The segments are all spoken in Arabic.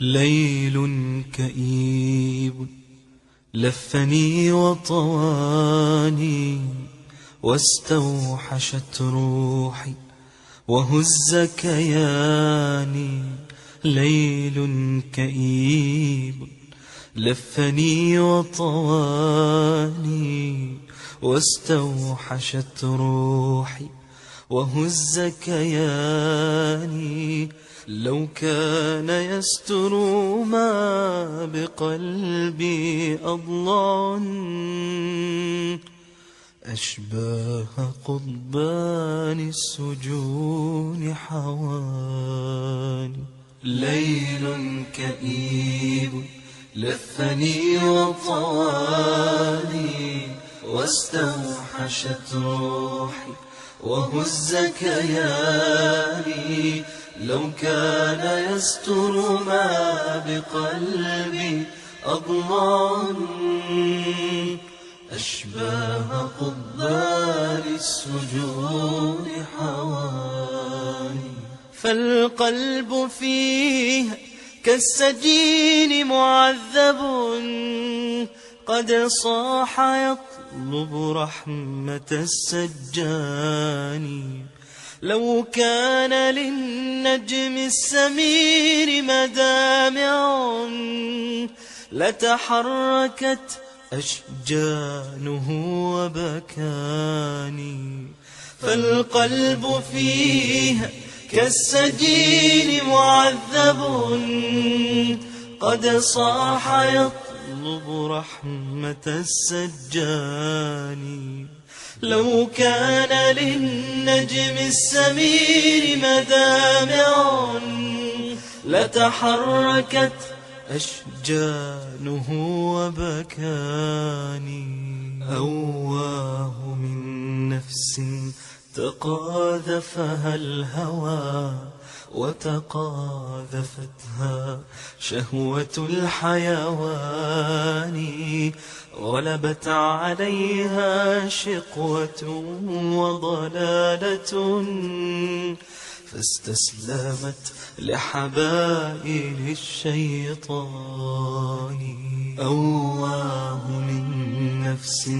ليل كئيب لفني وطواني واستوحشت روحي وهز كياني. ليل كئيب لفني وطواني واستوحشت روحي وهز كياني. لو كان يستر ما بقلبي أضلع أشباه قضبان السجون حواني ليل كئيب لفني وطواني واستوحشت روحي وهز كياني لو كان يستر ما بقلبي أضمان أشباه قضبان السجون حواني فالقلب فيه كالسجين معذب قد صاح يطلب رحمة السجان لو كان للنجم السمير مدامع لتحركت أشجانه وبكاني. فالقلب فيه كالسجين معذب قد صاح يطلب رحمة السجان. لو كان للنجم السمير مدامع لتحركت أشجانه وبكاني. أواه من نفس تقاذفها الهوى وتقاذفتها شهوة الحيوان غلبت عليها شقوة وضلالة فاستسلمت لحبائل الشيطان. أواه من نفس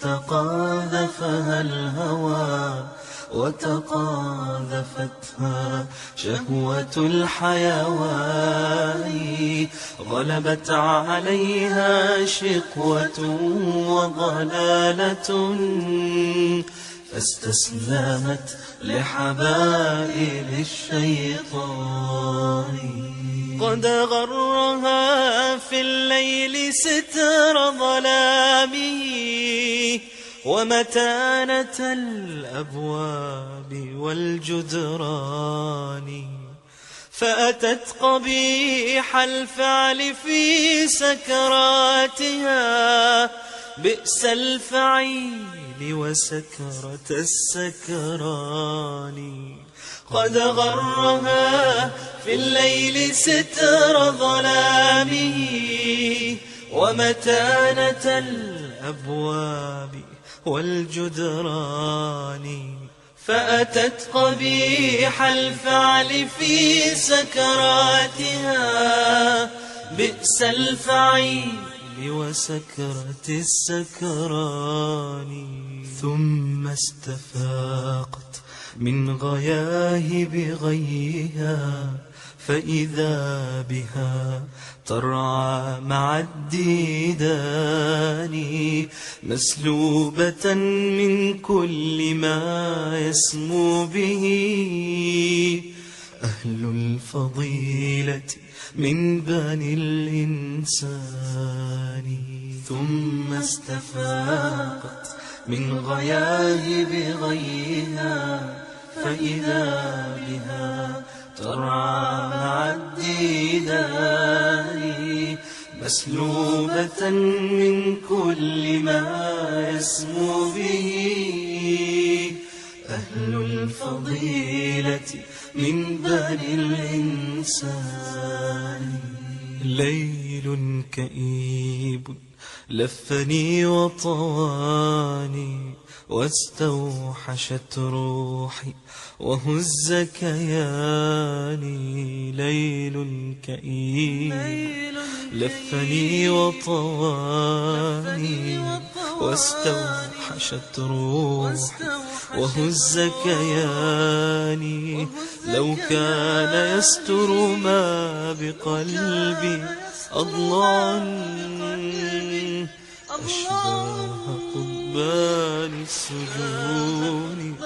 تقاذفها الهوى وتقاذفتها شهوة الحيوان غلبت عليها شقوة وضلالة فاستسلمت لحبائل الشيطان. قد غرها في الليل ستر ظلامه ومتانة الأبواب والجدران فأتت قبيح الفعل في سكراتها بئس الفعيل وسكرة السكران. قد غرها في الليل ستر ظلامه ومتانة الأبواب والجدران فأتت قبيح الفعل في سكراتها بئس الفعيل وسكرة السكران. ثم استفاقت من غياه بغيها فإذا بها ترعى مع الديدان مسلوبة من كل ما يسمو به. أهل الفضيلة من بني الإنسان. ثم استفاقت من غياه بغيها فإذا بها ترعى مع الديدان مسلوبة من كل ما يسمو به. أهل الفضيلة من بني الإنسان. ليل كئيب لفني وطواني. واستوحشت روحي وهز كياني ليل كئيب لفني وطواني واستوحشت روح وهز كياني لو كان يستر ما بقلبي أضلاع أشباه بال السجون